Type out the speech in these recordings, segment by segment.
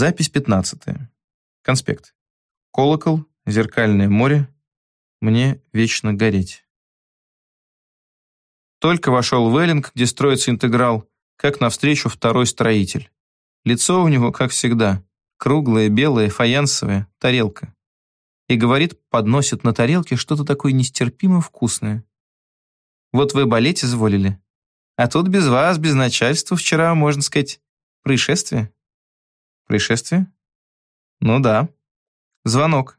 Запись 15. Конспект. Колокол, зеркальное море, мне вечно гореть. Только вошел в где строится интеграл, как навстречу второй строитель. Лицо у него, как всегда, круглое, белое, фаянсовое, тарелка. И говорит, подносит на тарелке что-то такое нестерпимо вкусное. Вот вы болеть изволили. А тут без вас, без начальства вчера, можно сказать, происшествие. Происшествие? Ну да. Звонок.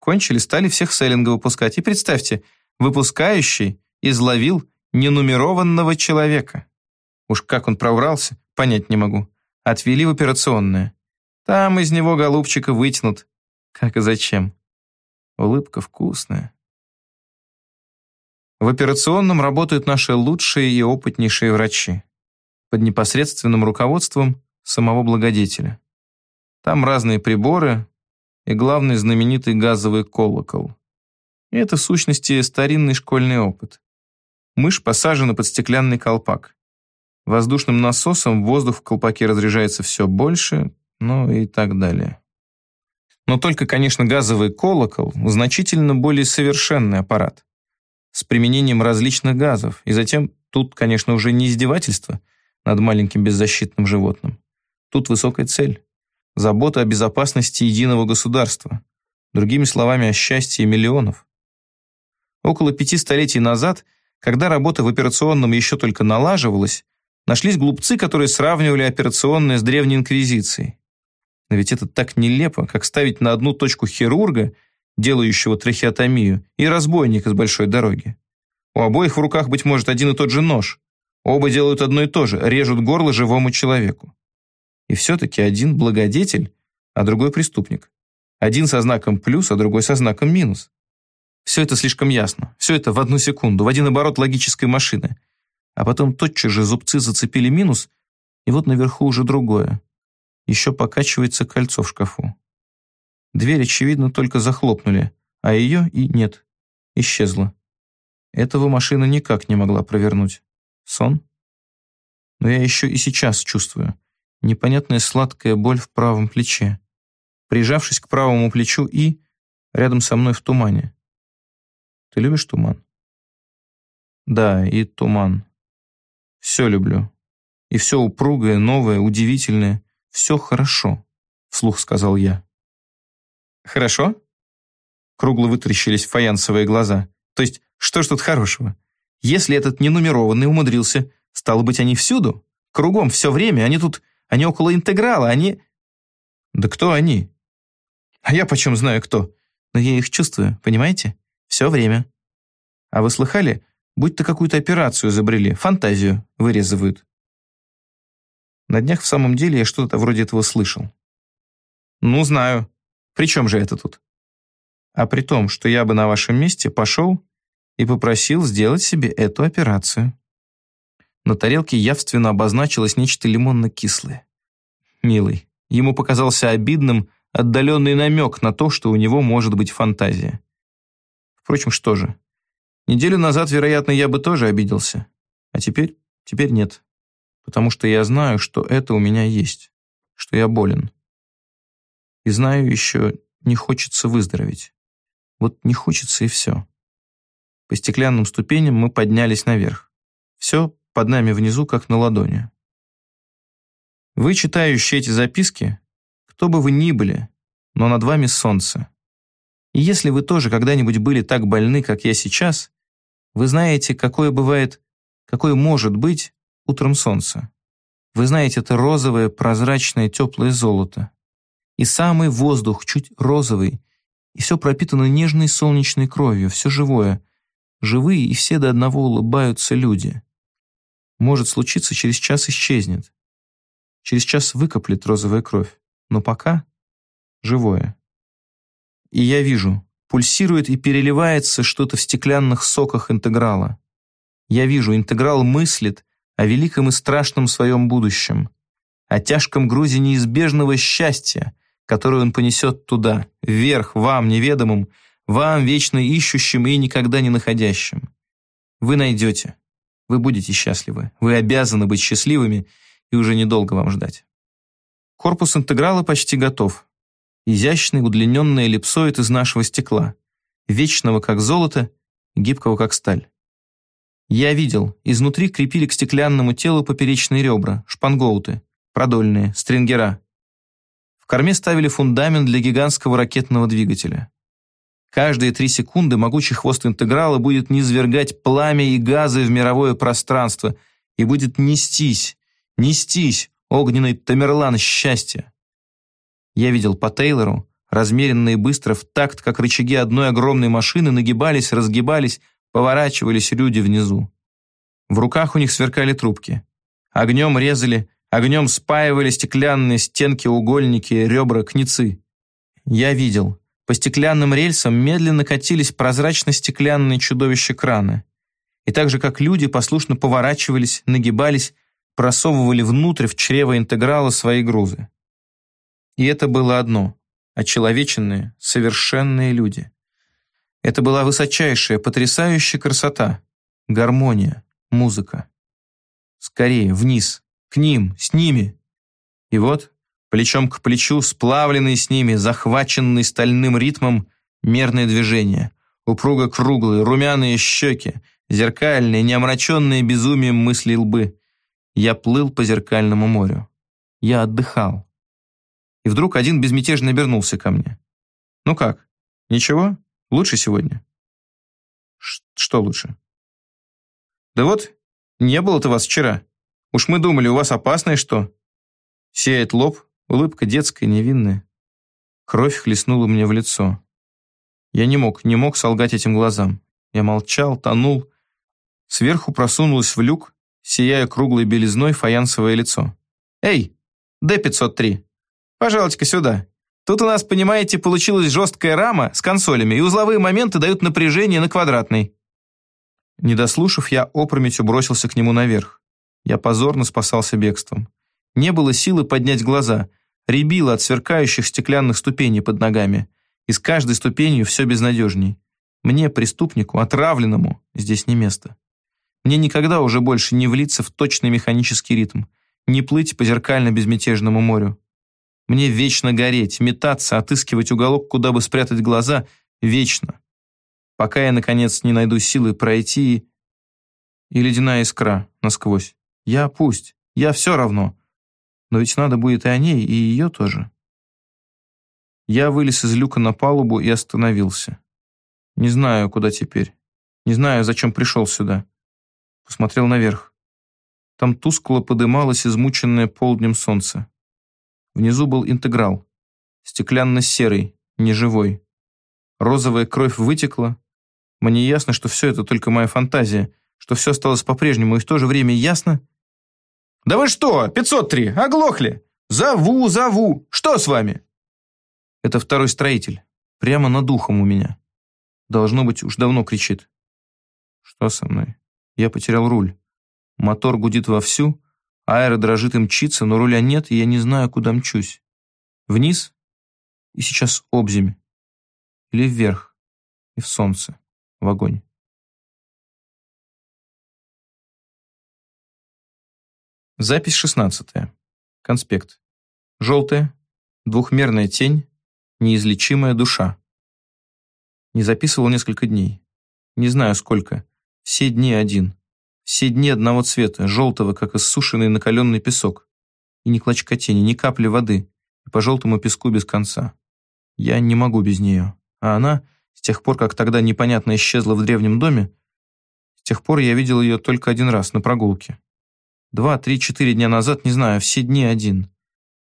Кончили, стали всех с Эллинга выпускать. И представьте, выпускающий изловил ненумерованного человека. Уж как он проврался, понять не могу. Отвели в операционное. Там из него голубчика вытянут. Как и зачем. Улыбка вкусная. В операционном работают наши лучшие и опытнейшие врачи под непосредственным руководством самого благодетеля. Там разные приборы и главный знаменитый газовый колокол. И это в сущности старинный школьный опыт. Мышь посажена под стеклянный колпак. Воздушным насосом воздух в колпаке разряжается все больше, ну и так далее. Но только, конечно, газовый колокол – значительно более совершенный аппарат с применением различных газов. И затем тут, конечно, уже не издевательство над маленьким беззащитным животным. Тут высокая цель – забота о безопасности единого государства. Другими словами, о счастье миллионов. Около пяти столетий назад – когда работа в операционном еще только налаживалась, нашлись глупцы, которые сравнивали операционное с Древней Инквизицией. Но ведь это так нелепо, как ставить на одну точку хирурга, делающего трахеотомию, и разбойника с большой дороги. У обоих в руках, быть может, один и тот же нож. Оба делают одно и то же, режут горло живому человеку. И все-таки один благодетель, а другой преступник. Один со знаком плюс, а другой со знаком минус. Все это слишком ясно. Все это в одну секунду, в один оборот логической машины. А потом тотчас же зубцы зацепили минус, и вот наверху уже другое. Еще покачивается кольцо в шкафу. Дверь, очевидно, только захлопнули, а ее и нет. Исчезла. Этого машина никак не могла провернуть. Сон? Но я еще и сейчас чувствую. Непонятная сладкая боль в правом плече. Прижавшись к правому плечу и рядом со мной в тумане. Ты любишь туман? Да, и туман. Все люблю. И все упругое, новое, удивительное. Все хорошо, вслух сказал я. Хорошо? Кругло вытаращились фаянсовые глаза. То есть, что ж тут хорошего? Если этот ненумерованный умудрился, стало быть, они всюду, кругом, все время, они тут, они около интеграла, они... Да кто они? А я почем знаю кто? Но я их чувствую, понимаете? Все время. А вы слыхали, будь-то какую-то операцию изобрели, фантазию вырезывают. На днях в самом деле я что-то вроде этого слышал. Ну, знаю. При чем же это тут? А при том, что я бы на вашем месте пошел и попросил сделать себе эту операцию. На тарелке явственно обозначилось нечто лимонно-кислое. Милый, ему показался обидным отдаленный намек на то, что у него может быть фантазия. Впрочем, что же? Неделю назад, вероятно, я бы тоже обиделся. А теперь? Теперь нет. Потому что я знаю, что это у меня есть. Что я болен. И знаю еще, не хочется выздороветь. Вот не хочется и все. По стеклянным ступеням мы поднялись наверх. Все под нами внизу, как на ладони. Вы, читающие эти записки, кто бы вы ни были, но над вами солнце. И если вы тоже когда-нибудь были так больны, как я сейчас, вы знаете, какое бывает, какое может быть утром солнце. Вы знаете, это розовое, прозрачное, теплое золото. И самый воздух чуть розовый, и все пропитано нежной солнечной кровью, все живое. Живые и все до одного улыбаются люди. Может случиться, через час исчезнет. Через час выкоплет розовая кровь. Но пока живое. И я вижу, пульсирует и переливается что-то в стеклянных соках интеграла. Я вижу, интеграл мыслит о великом и страшном своем будущем, о тяжком грузе неизбежного счастья, которое он понесет туда, вверх, вам, неведомым, вам, вечно ищущим и никогда не находящим. Вы найдете, вы будете счастливы, вы обязаны быть счастливыми, и уже недолго вам ждать. Корпус интеграла почти готов. Изящный удлиненный эллипсоид из нашего стекла, вечного как золото, гибкого как сталь. Я видел, изнутри крепили к стеклянному телу поперечные ребра, шпангоуты, продольные, стрингера. В корме ставили фундамент для гигантского ракетного двигателя. Каждые три секунды могучий хвост интеграла будет низвергать пламя и газы в мировое пространство и будет нестись, нестись, огненный Тамерлан счастья. Я видел по Тейлору, размеренно и быстро, в такт, как рычаги одной огромной машины нагибались, разгибались, поворачивались люди внизу. В руках у них сверкали трубки. Огнем резали, огнем спаивали стеклянные стенки, угольники, ребра, кницы. Я видел, по стеклянным рельсам медленно катились прозрачно-стеклянные чудовища краны. И так же, как люди, послушно поворачивались, нагибались, просовывали внутрь в чрево интеграла свои грузы. И это было одно – очеловеченные, совершенные люди. Это была высочайшая, потрясающая красота, гармония, музыка. Скорее, вниз, к ним, с ними. И вот плечом к плечу, сплавленный с ними, захваченный стальным ритмом, мерные движения, упруго круглые, румяные щеки, зеркальные, неомраченные безумием мысли лбы. Я плыл по зеркальному морю. Я отдыхал. И вдруг один безмятежно обернулся ко мне. «Ну как, ничего? Лучше сегодня?» Ш «Что лучше?» «Да вот, не было-то вас вчера. Уж мы думали, у вас опасное что?» Сеет лоб, Улыбка детская, невинная. Кровь хлестнула мне в лицо. Я не мог, не мог солгать этим глазам. Я молчал, тонул. Сверху просунулось в люк, сияя круглой белизной фаянсовое лицо. «Эй, Д-503, пожалуйте-ка сюда. Тут у нас, понимаете, получилась жесткая рама с консолями, и узловые моменты дают напряжение на квадратный». Не дослушав, я опрометью бросился к нему наверх. Я позорно спасался бегством. Не было силы поднять глаза рябило от сверкающих стеклянных ступеней под ногами. И с каждой ступенью все безнадежней. Мне, преступнику, отравленному, здесь не место. Мне никогда уже больше не влиться в точный механический ритм, не плыть по зеркально-безмятежному морю. Мне вечно гореть, метаться, отыскивать уголок, куда бы спрятать глаза, вечно. Пока я, наконец, не найду силы пройти и... И ледяная искра насквозь. Я пусть, я все равно. Но ведь надо будет и о ней, и ее тоже. Я вылез из люка на палубу и остановился. Не знаю, куда теперь. Не знаю, зачем пришел сюда. Посмотрел наверх. Там тускло подымалось измученное полднем солнце. Внизу был интеграл. Стеклянно-серый, неживой. Розовая кровь вытекла. Мне ясно, что все это только моя фантазия, что все осталось по-прежнему, и в то же время ясно, «Да вы что, 503, оглохли? Зову, зову. Что с вами?» Это второй строитель. Прямо над ухом у меня. Должно быть, уж давно кричит. Что со мной? Я потерял руль. Мотор гудит вовсю, аэро дрожит и мчится, но руля нет, и я не знаю, куда мчусь. Вниз и сейчас обземь. Или вверх и в солнце, в огонь. Запись 16. Конспект. Желтая, двухмерная тень, неизлечимая душа. Не записывал несколько дней. Не знаю сколько. Все дни один. Все дни одного цвета, желтого, как иссушенный накаленный песок. И ни клочка тени, ни капли воды. И по желтому песку без конца. Я не могу без нее. А она, с тех пор, как тогда непонятно исчезла в древнем доме, с тех пор я видел ее только один раз на прогулке. Два, три, четыре дня назад, не знаю, все дни один.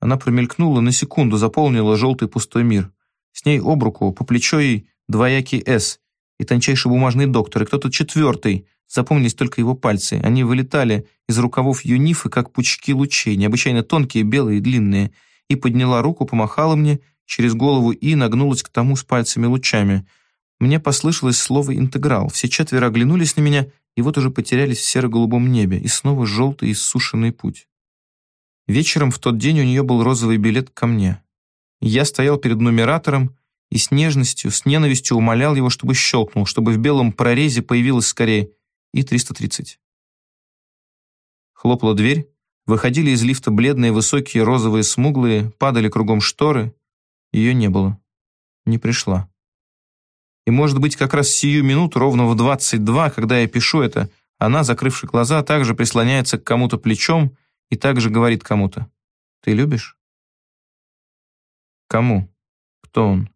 Она промелькнула, на секунду заполнила желтый пустой мир. С ней об руку, по плечо ей двоякий «С» и тончайший бумажный доктор, и кто-то четвертый. Запомнились только его пальцы. Они вылетали из рукавов юнифы, как пучки лучей, необычайно тонкие, белые и длинные. И подняла руку, помахала мне через голову и нагнулась к тому с пальцами лучами. Мне послышалось слово «интеграл». Все четверо оглянулись на меня и вот уже потерялись в серо-голубом небе, и снова желтый иссушенный путь. Вечером в тот день у нее был розовый билет ко мне. Я стоял перед нумератором и с нежностью, с ненавистью умолял его, чтобы щелкнул, чтобы в белом прорезе появилось скорее и 330. Хлопала дверь, Выходили из лифта бледные, высокие, розовые, смуглые, падали кругом шторы. Ее не было. Не пришла. И, может быть, как раз сию минуту, ровно в 22, когда я пишу это, она, закрывши глаза, также прислоняется к кому-то плечом и также говорит кому-то. «Ты любишь?» Кому? Кто он?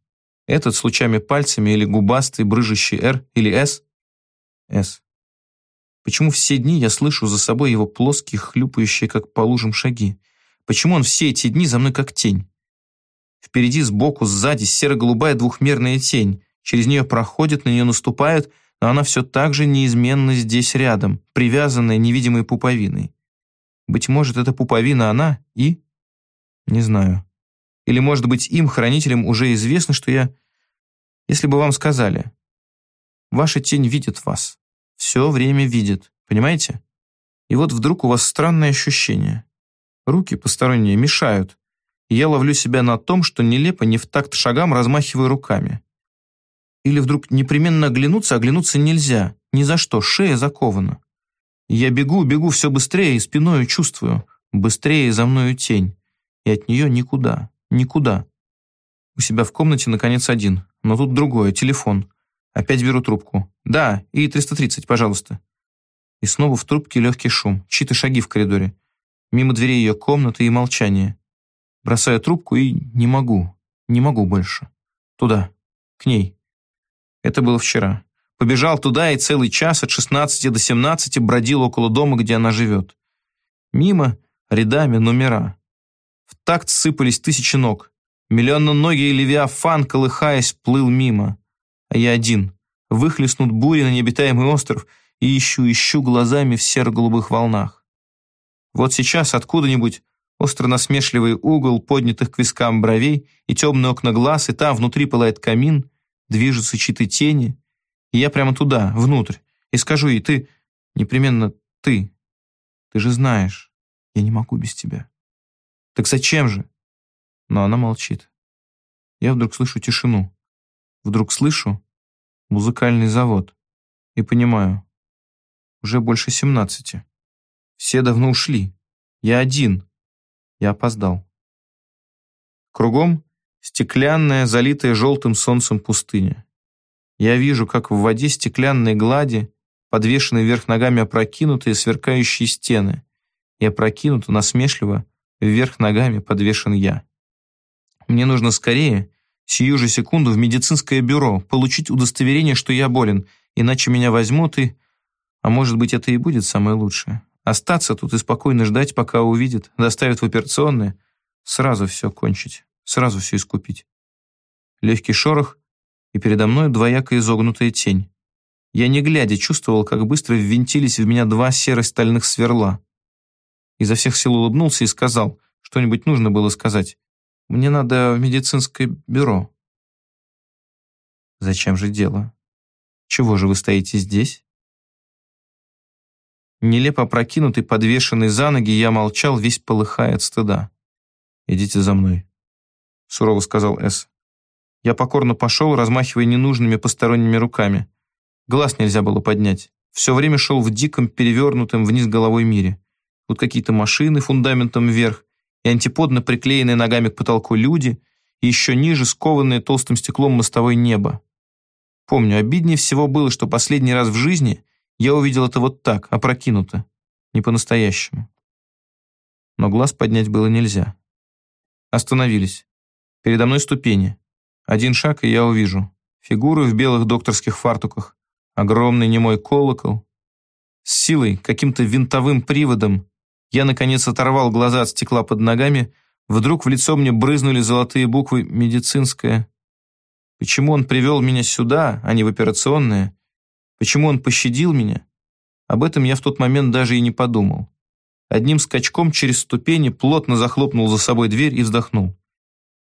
Этот с лучами пальцами или губастый, брыжущий «Р» или «С»? «С». Почему все дни я слышу за собой его плоские, хлюпающие, как по лужам, шаги? Почему он все эти дни за мной как тень? Впереди, сбоку, сзади серо-голубая двухмерная тень. Через нее проходят, на нее наступают, но она все так же неизменно здесь рядом, привязанная невидимой пуповиной. Быть может, эта пуповина она и... Не знаю. Или, может быть, им, хранителям, уже известно, что я... Если бы вам сказали, ваша тень видит вас, все время видит, понимаете? И вот вдруг у вас странное ощущение. Руки посторонние мешают, и я ловлю себя на том, что нелепо не в такт шагам размахиваю руками. Или вдруг непременно оглянуться, оглянуться нельзя, ни за что, шея закована. Я бегу, бегу все быстрее и спиною чувствую, быстрее за мною тень, и от нее никуда. Никуда. У себя в комнате, наконец, один. Но тут другое, телефон. Опять беру трубку. «Да, и 330, пожалуйста». И снова в трубке легкий шум, чьи-то шаги в коридоре. Мимо дверей ее комнаты и молчание. Бросаю трубку и не могу, не могу больше. Туда, к ней. Это было вчера. Побежал туда и целый час от 16 до 17 бродил около дома, где она живет. Мимо, рядами, номера. В такт сыпались тысячи ног. Миллионноногий Левиафан, колыхаясь, плыл мимо. А я один. Выхлестнут бури на необитаемый остров и ищу, ищу глазами в серо-голубых волнах. Вот сейчас откуда-нибудь остро-насмешливый угол поднятых к вискам бровей и темные окна глаз, и там внутри пылает камин, движутся чьи-то тени, и я прямо туда, внутрь, и скажу ей, ты, непременно ты, ты же знаешь, я не могу без тебя. Так зачем же? Но она молчит. Я вдруг слышу тишину. Вдруг слышу музыкальный завод. И понимаю, уже больше семнадцати. Все давно ушли. Я один. Я опоздал. Кругом стеклянная, залитая желтым солнцем пустыня. Я вижу, как в воде стеклянной глади, подвешенные вверх ногами опрокинутые сверкающие стены, и опрокинуто насмешливо Вверх ногами подвешен я. Мне нужно скорее, сию же секунду, в медицинское бюро, получить удостоверение, что я болен, иначе меня возьмут и... А может быть, это и будет самое лучшее. Остаться тут и спокойно ждать, пока увидят, доставят в операционное, сразу все кончить, сразу все искупить. Легкий шорох, и передо мной двояко изогнутая тень. Я не глядя чувствовал, как быстро ввинтились в меня два серо-стальных сверла изо всех сил улыбнулся и сказал, что-нибудь нужно было сказать. «Мне надо в медицинское бюро». «Зачем же дело? Чего же вы стоите здесь?» Нелепо прокинутый, подвешенный за ноги, я молчал, весь полыхая от стыда. «Идите за мной», — сурово сказал С. Я покорно пошел, размахивая ненужными посторонними руками. Глаз нельзя было поднять. Все время шел в диком, перевернутом вниз головой мире. Тут какие-то машины фундаментом вверх, и антиподно приклеенные ногами к потолку люди, и еще ниже скованное толстым стеклом мостовое небо. Помню, обиднее всего было, что последний раз в жизни я увидел это вот так, опрокинуто, не по-настоящему. Но глаз поднять было нельзя. Остановились. Передо мной ступени. Один шаг, и я увижу. Фигуры в белых докторских фартуках, огромный немой колокол. С силой, каким-то винтовым приводом, я, наконец, оторвал глаза от стекла под ногами. Вдруг в лицо мне брызнули золотые буквы «Медицинская». Почему он привел меня сюда, а не в операционное? Почему он пощадил меня? Об этом я в тот момент даже и не подумал. Одним скачком через ступени плотно захлопнул за собой дверь и вздохнул.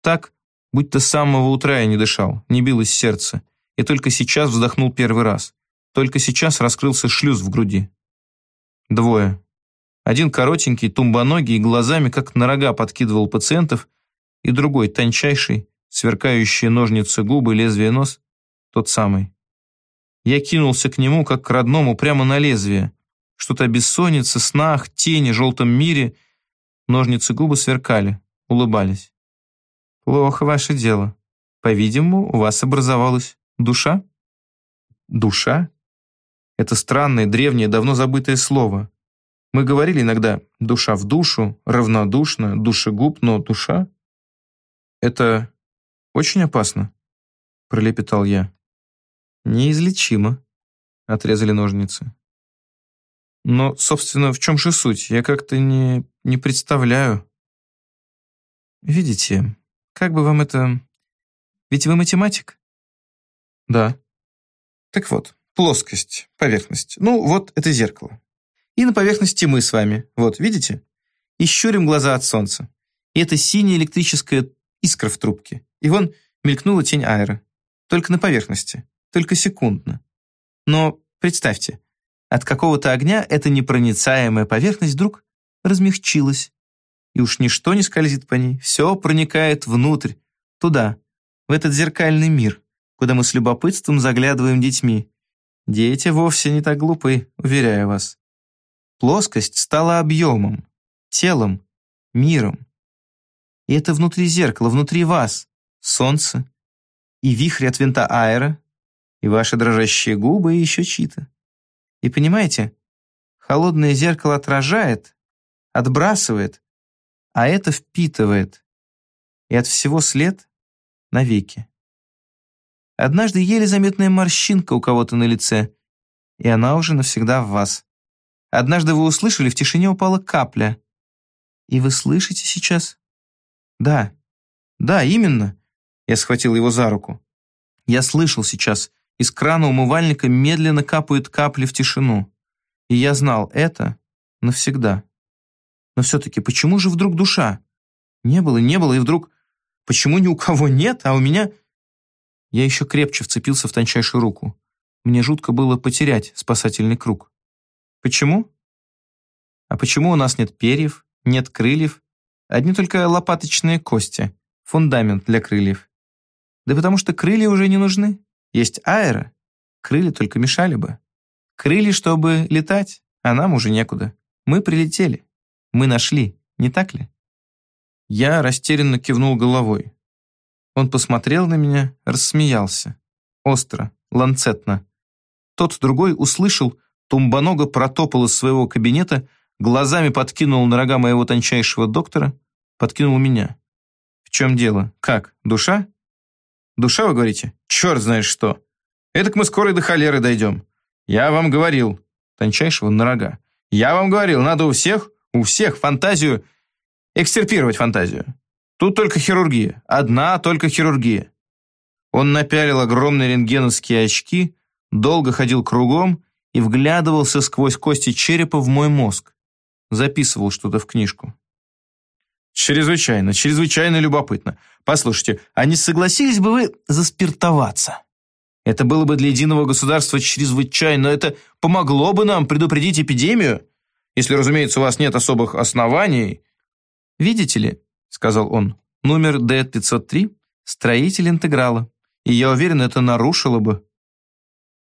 Так, будто с самого утра я не дышал, не билось сердце, и только сейчас вздохнул первый раз. Только сейчас раскрылся шлюз в груди. Двое. Один коротенький, тумбоногий, глазами как на рога подкидывал пациентов, и другой, тончайший, сверкающие ножницы губы, лезвие нос, тот самый. Я кинулся к нему, как к родному, прямо на лезвие. Что-то о бессоннице, снах, тени, желтом мире Ножницы губы сверкали, улыбались. «Плохо ваше дело. По-видимому, у вас образовалась душа?» «Душа?» Это странное, древнее, давно забытое слово. Мы говорили иногда «душа в душу», «равнодушно», «душегуб», но «душа» — это очень опасно, пролепетал я. Неизлечимо, отрезали ножницы. Но, собственно, в чем же суть? Я как-то не, не представляю. Видите, как бы вам это... Ведь вы математик? Да. Так вот, плоскость, поверхность. Ну, вот это зеркало. И на поверхности мы с вами. Вот, видите? И щурим глаза от солнца. И это синяя электрическая искра в трубке. И вон мелькнула тень аэро. Только на поверхности. Только секундно. Но представьте, от какого-то огня эта непроницаемая поверхность вдруг размягчилась. И уж ничто не скользит по ней. Все проникает внутрь, туда, в этот зеркальный мир, куда мы с любопытством заглядываем детьми. Дети вовсе не так глупы, уверяю вас. Плоскость стала объемом, телом, миром. И это внутри зеркала, внутри вас, солнце, и вихрь от винта аэро, и ваши дрожащие губы, и еще чьи-то. И понимаете, холодное зеркало отражает, отбрасывает, а это впитывает. И от всего след навеки. Однажды еле заметная морщинка у кого-то на лице, и она уже навсегда в вас. Однажды вы услышали, в тишине упала капля. И вы слышите сейчас? Да, да, именно. Я схватил его за руку. Я слышал сейчас, из крана умывальника медленно капают капли в тишину. И я знал это навсегда. Но все-таки почему же вдруг душа? Не было, не было, и вдруг... Почему ни у кого нет, а у меня... Я еще крепче вцепился в тончайшую руку. Мне жутко было потерять спасательный круг. Почему? А почему у нас нет перьев, нет крыльев, одни только лопаточные кости, фундамент для крыльев? Да потому что крылья уже не нужны. Есть аэро. Крылья только мешали бы. Крылья, чтобы летать, а нам уже некуда. Мы прилетели. Мы нашли, не так ли? Я растерянно кивнул головой. Он посмотрел на меня, рассмеялся. Остро, ланцетно. Тот другой услышал, тумбонога протопал из своего кабинета, глазами подкинул на рога моего тончайшего доктора, подкинул меня. В чем дело? Как? Душа? Душа, вы говорите? Черт знает что. Этак мы скоро до холеры дойдем. Я вам говорил. Тончайшего на рога. Я вам говорил, надо у всех, у всех фантазию, экстерпировать фантазию. Тут только хирургия. Одна только хирургия. Он напялил огромные рентгеновские очки, долго ходил кругом и вглядывался сквозь кости черепа в мой мозг. Записывал что-то в книжку. Чрезвычайно, чрезвычайно любопытно. Послушайте, а не согласились бы вы заспиртоваться? Это было бы для единого государства чрезвычайно, это помогло бы нам предупредить эпидемию, если, разумеется, у вас нет особых оснований. Видите ли, сказал он, номер Д-503 – строитель интеграла, и я уверен, это нарушило бы.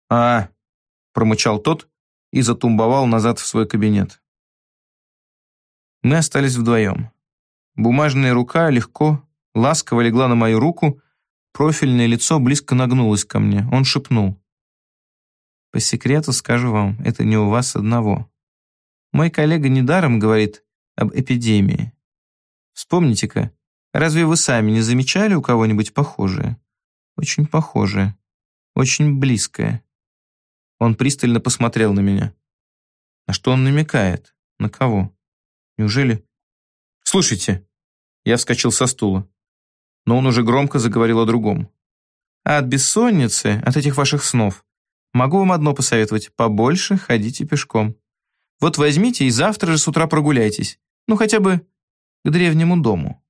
А, промычал тот и затумбовал назад в свой кабинет. Мы остались вдвоем. Бумажная рука легко, ласково легла на мою руку, профильное лицо близко нагнулось ко мне. Он шепнул. «По секрету скажу вам, это не у вас одного. Мой коллега недаром говорит об эпидемии. Вспомните-ка, разве вы сами не замечали у кого-нибудь похожее? Очень похожее, очень близкое». Он пристально посмотрел на меня. На что он намекает? На кого? Неужели... Слушайте, я вскочил со стула. Но он уже громко заговорил о другом. А от бессонницы, от этих ваших снов, могу вам одно посоветовать. Побольше ходите пешком. Вот возьмите и завтра же с утра прогуляйтесь. Ну, хотя бы к древнему дому.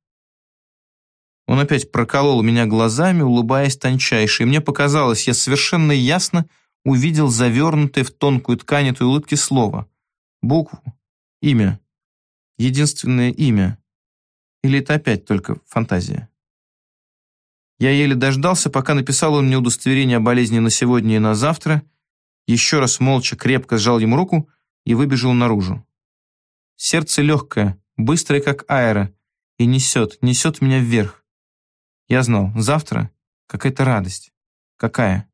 Он опять проколол меня глазами, улыбаясь тончайше, и мне показалось, я совершенно ясно увидел завернутое в тонкую ткань этой улыбки слово. Букву. Имя. Единственное имя. Или это опять только фантазия? Я еле дождался, пока написал он мне удостоверение о болезни на сегодня и на завтра, еще раз молча крепко сжал ему руку и выбежал наружу. Сердце легкое, быстрая как аэро, и несет, несет меня вверх. Я знал, завтра какая-то радость. Какая?